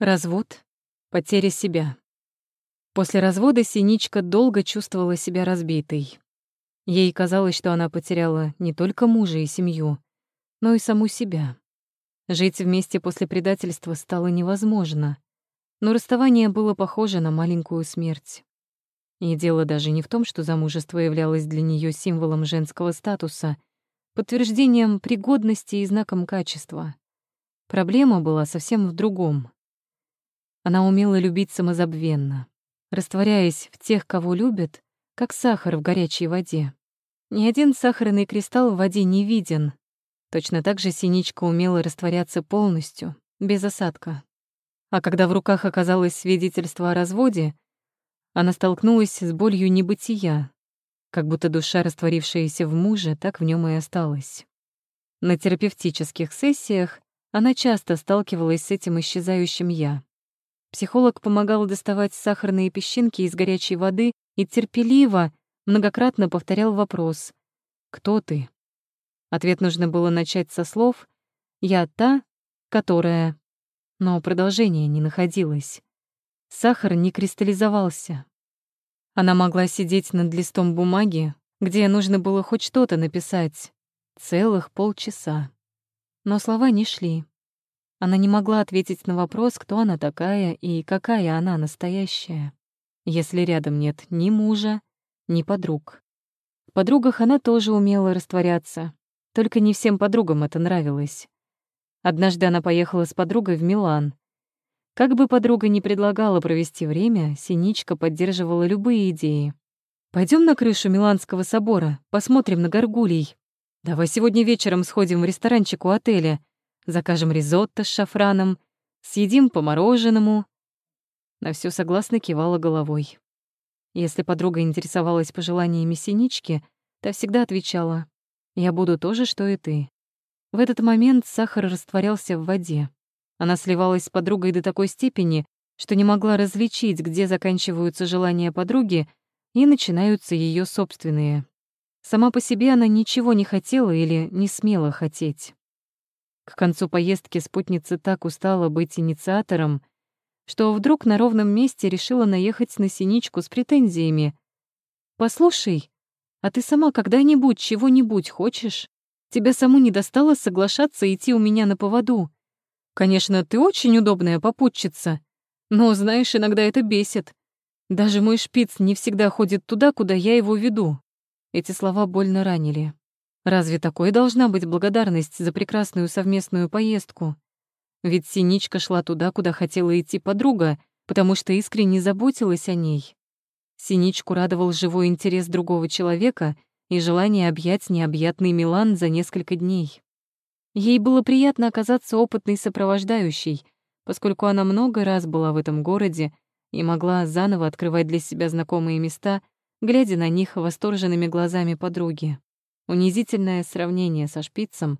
Развод, потеря себя. После развода Синичка долго чувствовала себя разбитой. Ей казалось, что она потеряла не только мужа и семью, но и саму себя. Жить вместе после предательства стало невозможно, но расставание было похоже на маленькую смерть. И дело даже не в том, что замужество являлось для нее символом женского статуса, подтверждением пригодности и знаком качества. Проблема была совсем в другом. Она умела любить самозабвенно, растворяясь в тех, кого любит, как сахар в горячей воде. Ни один сахарный кристалл в воде не виден. Точно так же синичка умела растворяться полностью, без осадка. А когда в руках оказалось свидетельство о разводе, она столкнулась с болью небытия, как будто душа, растворившаяся в муже, так в нем и осталась. На терапевтических сессиях она часто сталкивалась с этим исчезающим «я». Психолог помогал доставать сахарные песчинки из горячей воды и терпеливо, многократно повторял вопрос «Кто ты?». Ответ нужно было начать со слов «Я та, которая…», но продолжение не находилось. Сахар не кристаллизовался. Она могла сидеть над листом бумаги, где нужно было хоть что-то написать, целых полчаса. Но слова не шли. Она не могла ответить на вопрос, кто она такая и какая она настоящая, если рядом нет ни мужа, ни подруг. В подругах она тоже умела растворяться, только не всем подругам это нравилось. Однажды она поехала с подругой в Милан. Как бы подруга ни предлагала провести время, Синичка поддерживала любые идеи. Пойдем на крышу Миланского собора, посмотрим на горгулей. Давай сегодня вечером сходим в ресторанчик у отеля. Закажем ризотто с шафраном, съедим по мороженому. На все согласно кивала головой. Если подруга интересовалась пожеланиями Синички, та всегда отвечала «Я буду то же, что и ты». В этот момент сахар растворялся в воде. Она сливалась с подругой до такой степени, что не могла различить, где заканчиваются желания подруги и начинаются ее собственные. Сама по себе она ничего не хотела или не смела хотеть. К концу поездки спутница так устала быть инициатором, что вдруг на ровном месте решила наехать на синичку с претензиями. «Послушай, а ты сама когда-нибудь чего-нибудь хочешь? Тебя саму не достало соглашаться идти у меня на поводу. Конечно, ты очень удобная попутчица, но, знаешь, иногда это бесит. Даже мой шпиц не всегда ходит туда, куда я его веду». Эти слова больно ранили. Разве такой должна быть благодарность за прекрасную совместную поездку? Ведь Синичка шла туда, куда хотела идти подруга, потому что искренне заботилась о ней. Синичку радовал живой интерес другого человека и желание объять необъятный Милан за несколько дней. Ей было приятно оказаться опытной сопровождающей, поскольку она много раз была в этом городе и могла заново открывать для себя знакомые места, глядя на них восторженными глазами подруги. Унизительное сравнение со шпицем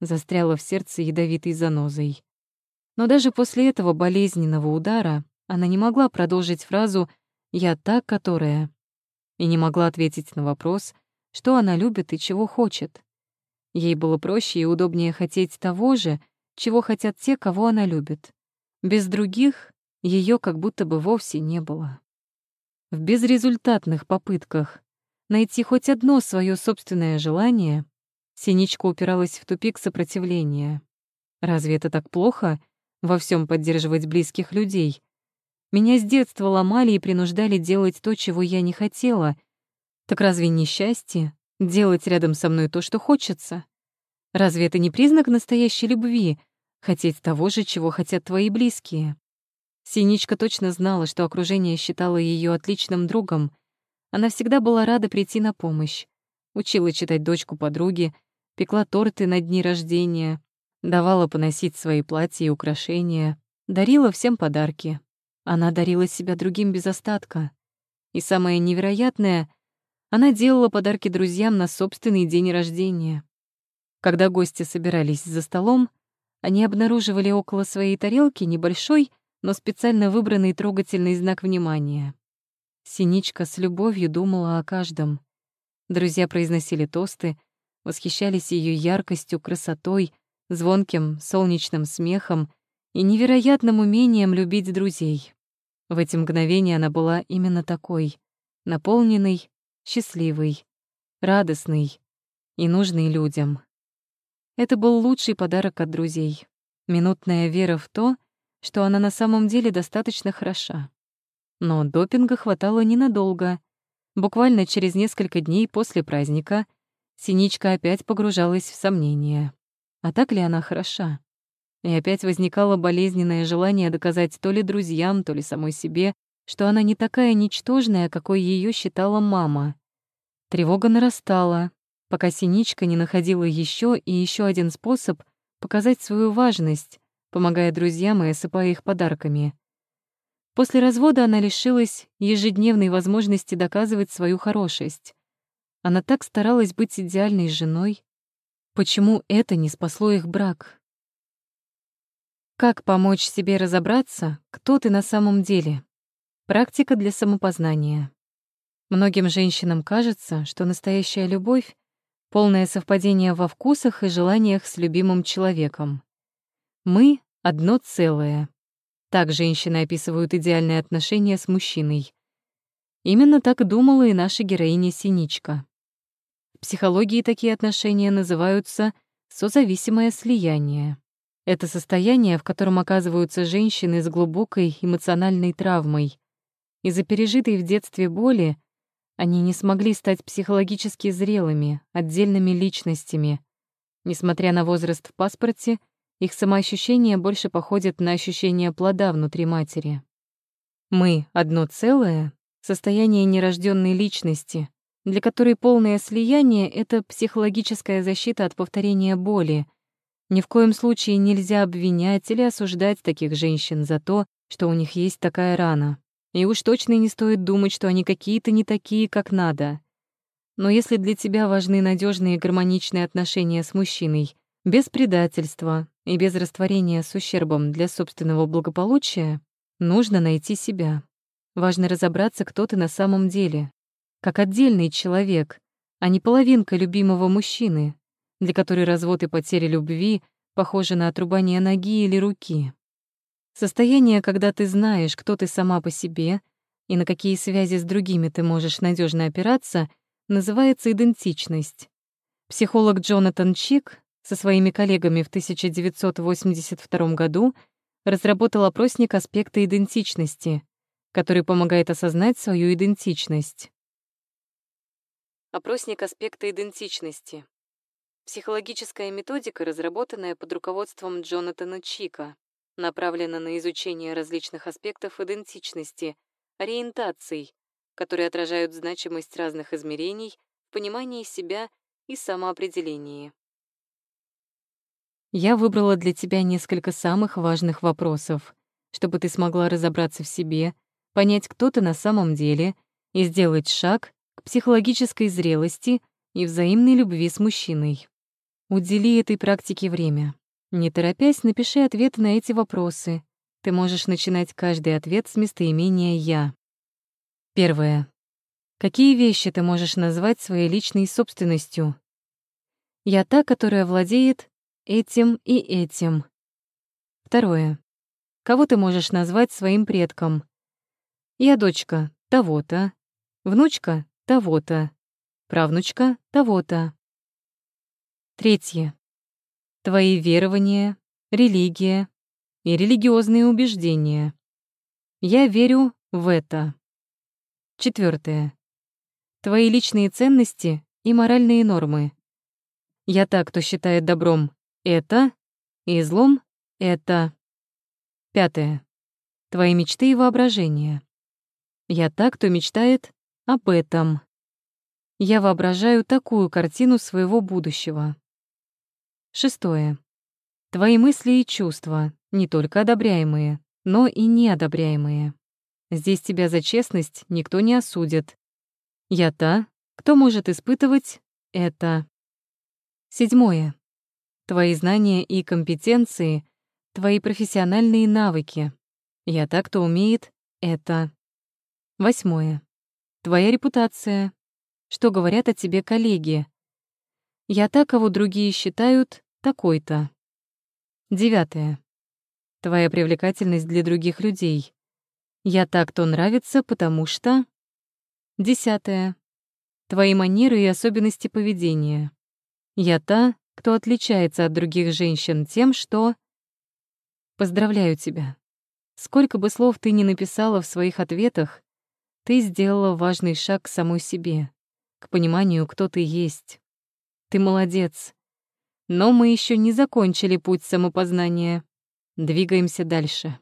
застряло в сердце ядовитой занозой. Но даже после этого болезненного удара она не могла продолжить фразу «я та, которая» и не могла ответить на вопрос, что она любит и чего хочет. Ей было проще и удобнее хотеть того же, чего хотят те, кого она любит. Без других ее как будто бы вовсе не было. В безрезультатных попытках найти хоть одно свое собственное желание, Синичка упиралась в тупик сопротивления. Разве это так плохо — во всем поддерживать близких людей? Меня с детства ломали и принуждали делать то, чего я не хотела. Так разве не счастье — делать рядом со мной то, что хочется? Разве это не признак настоящей любви — хотеть того же, чего хотят твои близкие? Синичка точно знала, что окружение считало ее отличным другом — она всегда была рада прийти на помощь. Учила читать дочку подруги, пекла торты на дни рождения, давала поносить свои платья и украшения, дарила всем подарки. Она дарила себя другим без остатка. И самое невероятное, она делала подарки друзьям на собственный день рождения. Когда гости собирались за столом, они обнаруживали около своей тарелки небольшой, но специально выбранный трогательный знак внимания. Синичка с любовью думала о каждом. Друзья произносили тосты, восхищались ее яркостью, красотой, звонким солнечным смехом и невероятным умением любить друзей. В эти мгновения она была именно такой, наполненной, счастливой, радостной и нужной людям. Это был лучший подарок от друзей. Минутная вера в то, что она на самом деле достаточно хороша. Но допинга хватало ненадолго. Буквально через несколько дней после праздника Синичка опять погружалась в сомнения. А так ли она хороша? И опять возникало болезненное желание доказать то ли друзьям, то ли самой себе, что она не такая ничтожная, какой ее считала мама. Тревога нарастала, пока Синичка не находила еще и еще один способ показать свою важность, помогая друзьям и осыпая их подарками. После развода она лишилась ежедневной возможности доказывать свою хорошесть. Она так старалась быть идеальной женой. Почему это не спасло их брак? Как помочь себе разобраться, кто ты на самом деле? Практика для самопознания. Многим женщинам кажется, что настоящая любовь — полное совпадение во вкусах и желаниях с любимым человеком. Мы — одно целое. Так женщины описывают идеальные отношения с мужчиной. Именно так думала и наша героиня Синичка. В психологии такие отношения называются созависимое слияние. Это состояние, в котором оказываются женщины с глубокой эмоциональной травмой. Из-за пережитой в детстве боли они не смогли стать психологически зрелыми, отдельными личностями. Несмотря на возраст в паспорте, их самоощущение больше походит на ощущение плода внутри матери. Мы — одно целое, состояние нерожденной личности, для которой полное слияние — это психологическая защита от повторения боли. Ни в коем случае нельзя обвинять или осуждать таких женщин за то, что у них есть такая рана. И уж точно не стоит думать, что они какие-то не такие, как надо. Но если для тебя важны надежные гармоничные отношения с мужчиной, без предательства и без растворения с ущербом для собственного благополучия, нужно найти себя. Важно разобраться, кто ты на самом деле, как отдельный человек, а не половинка любимого мужчины, для которой развод и потеря любви похожи на отрубание ноги или руки. Состояние, когда ты знаешь, кто ты сама по себе и на какие связи с другими ты можешь надежно опираться, называется идентичность. Психолог Джонатан Чик со своими коллегами в 1982 году разработал опросник аспекта идентичности, который помогает осознать свою идентичность. Опросник аспекта идентичности. Психологическая методика, разработанная под руководством Джонатана Чика направлена на изучение различных аспектов идентичности, ориентаций, которые отражают значимость разных измерений в понимании себя и самоопределении. Я выбрала для тебя несколько самых важных вопросов, чтобы ты смогла разобраться в себе, понять, кто ты на самом деле, и сделать шаг к психологической зрелости и взаимной любви с мужчиной. Удели этой практике время. Не торопясь, напиши ответы на эти вопросы. Ты можешь начинать каждый ответ с местоимения «я». Первое. Какие вещи ты можешь назвать своей личной собственностью? Я та, которая владеет этим и этим. Второе. Кого ты можешь назвать своим предком? Я дочка того-то, внучка того-то, правнучка того-то. Третье твои верования, религия и религиозные убеждения. Я верю в это. Четвертое. Твои личные ценности и моральные нормы. Я так, кто считает добром это и злом это. Пятое. Твои мечты и воображения. Я так, кто мечтает об этом. Я воображаю такую картину своего будущего. Шестое. Твои мысли и чувства, не только одобряемые, но и неодобряемые. Здесь тебя за честность никто не осудит. Я та, кто может испытывать это. Седьмое. Твои знания и компетенции, твои профессиональные навыки. Я та, кто умеет это. Восьмое. Твоя репутация. Что говорят о тебе коллеги. Я та, кого другие считают такой-то. Девятое. Твоя привлекательность для других людей. Я так, то нравится, потому что... Десятое. Твои манеры и особенности поведения. Я та, кто отличается от других женщин тем, что... Поздравляю тебя. Сколько бы слов ты ни написала в своих ответах, ты сделала важный шаг к самой себе, к пониманию, кто ты есть. Ты молодец. Но мы еще не закончили путь самопознания. Двигаемся дальше.